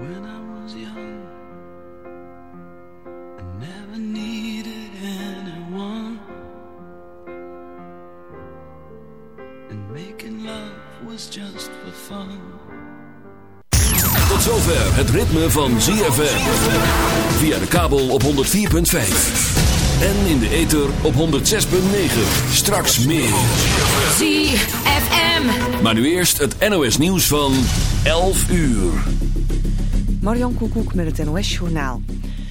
When I was young, I never needed anyone. And making love was just for fun. Tot zover het ritme van ZFM. Via de kabel op 104.5. En in de ether op 106.9. Straks meer. ZFM. Maar nu eerst het NOS nieuws van 11 uur. Marjan Koekoek met het NOS Journaal.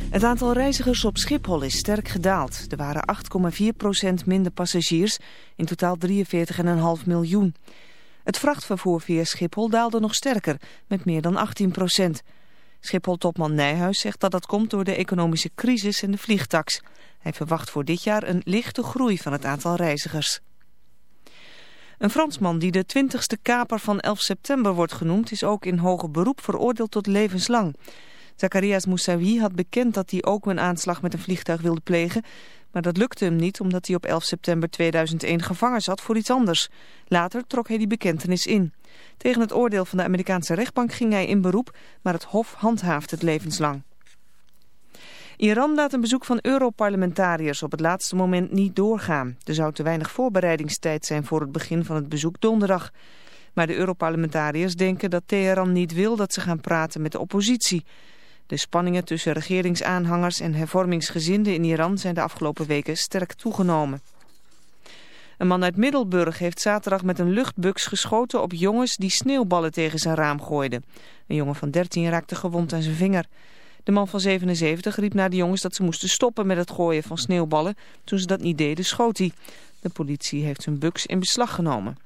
Het aantal reizigers op Schiphol is sterk gedaald. Er waren 8,4% minder passagiers, in totaal 43,5 miljoen. Het vrachtvervoer via Schiphol daalde nog sterker, met meer dan 18% Schiphol-topman Nijhuis zegt dat dat komt door de economische crisis en de vliegtax. Hij verwacht voor dit jaar een lichte groei van het aantal reizigers. Een Fransman die de 20ste kaper van 11 september wordt genoemd... is ook in hoger beroep veroordeeld tot levenslang. Zacharias Moussaoui had bekend dat hij ook een aanslag met een vliegtuig wilde plegen... maar dat lukte hem niet omdat hij op 11 september 2001 gevangen zat voor iets anders. Later trok hij die bekentenis in. Tegen het oordeel van de Amerikaanse rechtbank ging hij in beroep... maar het Hof handhaaft het levenslang. Iran laat een bezoek van Europarlementariërs op het laatste moment niet doorgaan. Er zou te weinig voorbereidingstijd zijn voor het begin van het bezoek donderdag. Maar de Europarlementariërs denken dat Teheran niet wil dat ze gaan praten met de oppositie. De spanningen tussen regeringsaanhangers en hervormingsgezinden in Iran zijn de afgelopen weken sterk toegenomen. Een man uit Middelburg heeft zaterdag met een luchtbuks geschoten op jongens die sneeuwballen tegen zijn raam gooiden. Een jongen van 13 raakte gewond aan zijn vinger. De man van 77 riep naar de jongens dat ze moesten stoppen met het gooien van sneeuwballen. Toen ze dat niet deden, schoot hij. De politie heeft zijn buks in beslag genomen.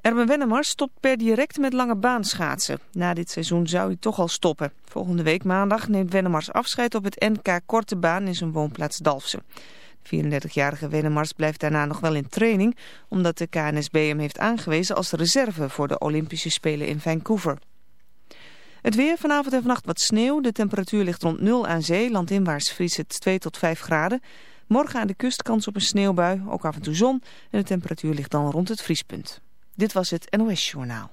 Erben Wennemars stopt per direct met lange baan schaatsen. Na dit seizoen zou hij toch al stoppen. Volgende week maandag neemt Wennemars afscheid op het NK Korte Baan in zijn woonplaats Dalfsen. De 34-jarige Wennemars blijft daarna nog wel in training... omdat de KNSB hem heeft aangewezen als reserve voor de Olympische Spelen in Vancouver. Het weer vanavond en vannacht wat sneeuw. De temperatuur ligt rond 0 aan zee. Landinwaarts vriest het 2 tot 5 graden. Morgen aan de kust kans op een sneeuwbui. Ook af en toe zon. En de temperatuur ligt dan rond het vriespunt. Dit was het NOS Journaal.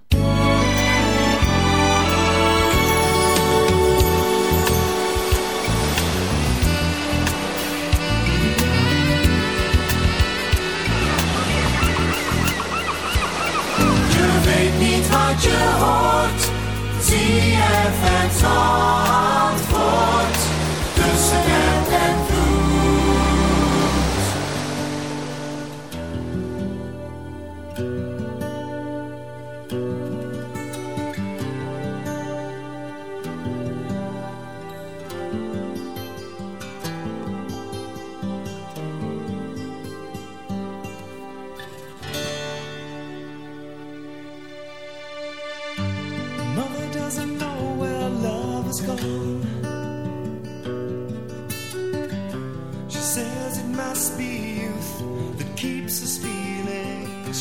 Je weet niet wat je hoort. ZFM's on.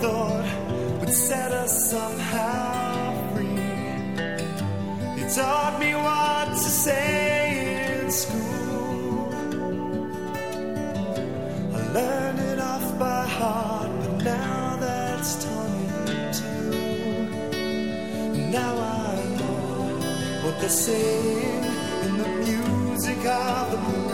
thought would set us somehow free. He taught me what to say in school. I learned it off by heart, but now that's in two. Now I know what they're saying in the music of the parade.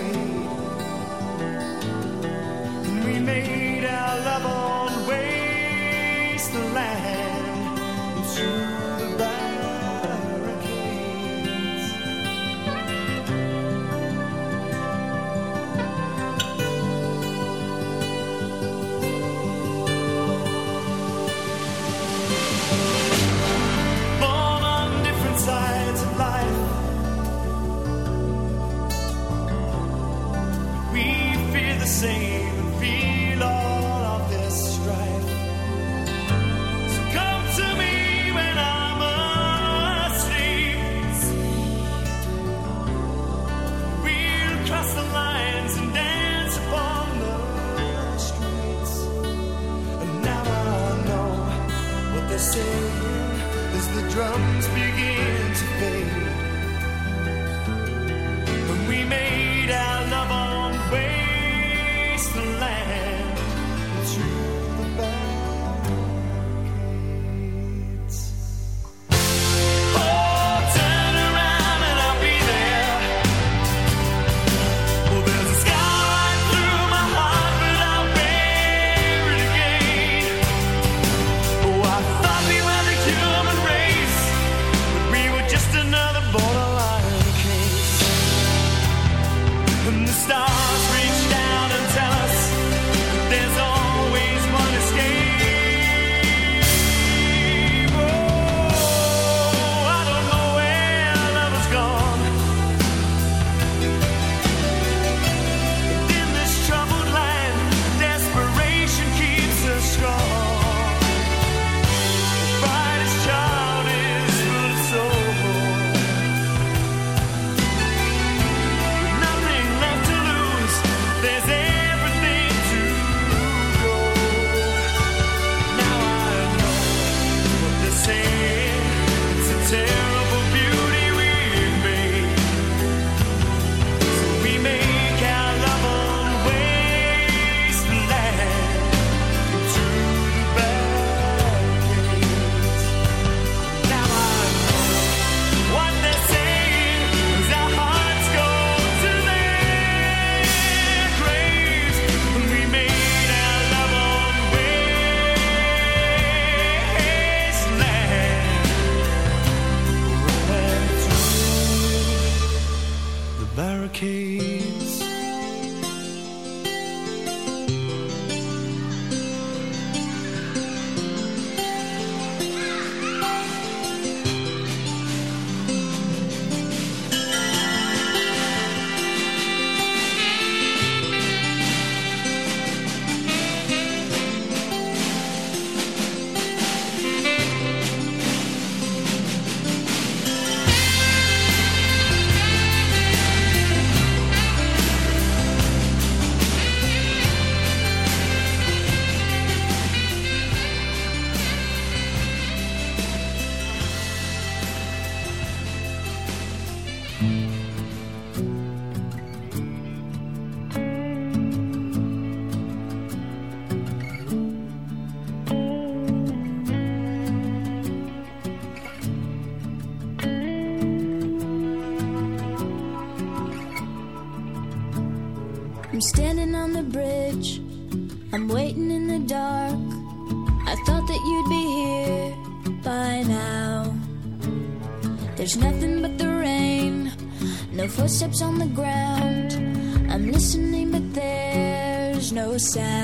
sad.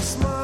smile.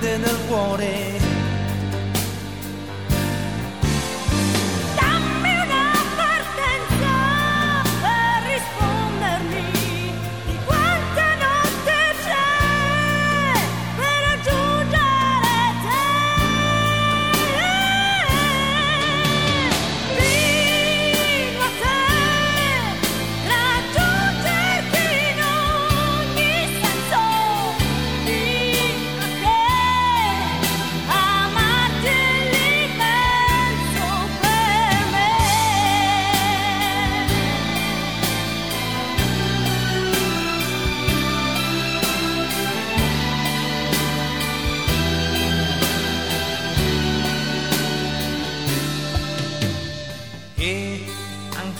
nel cuore.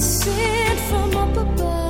sent from up above.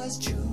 was true.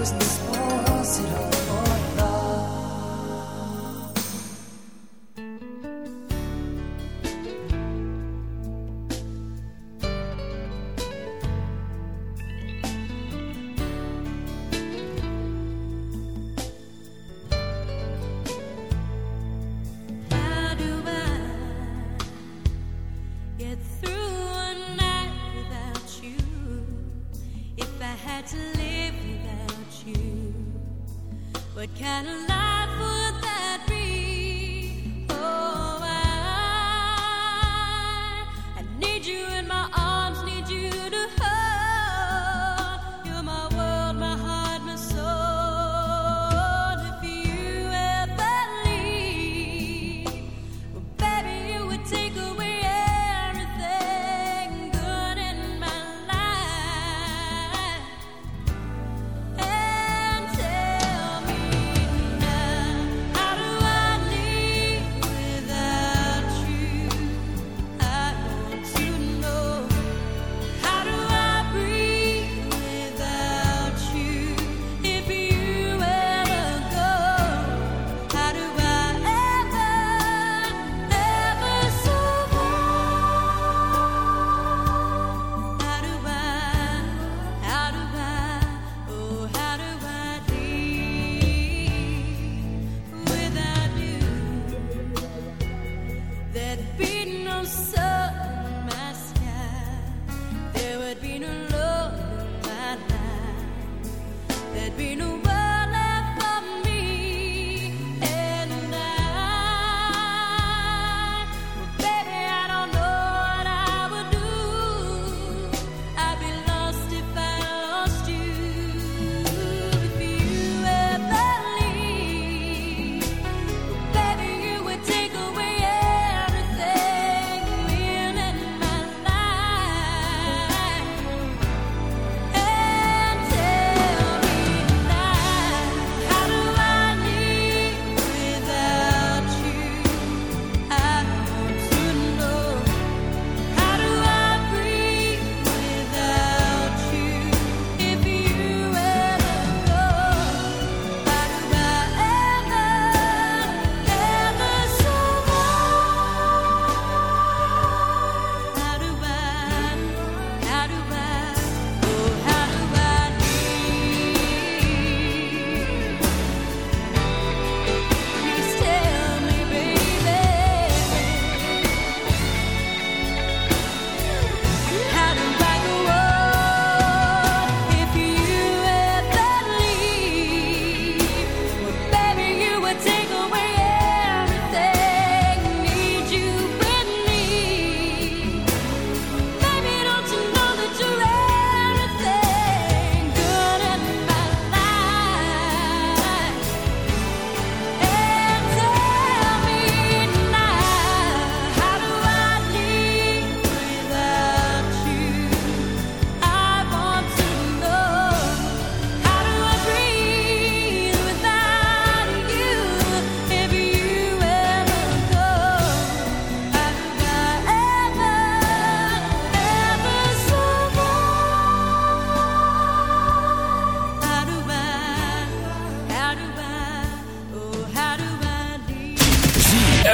close this pause it all.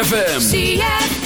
ZFM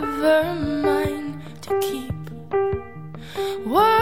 never mind to keep. Why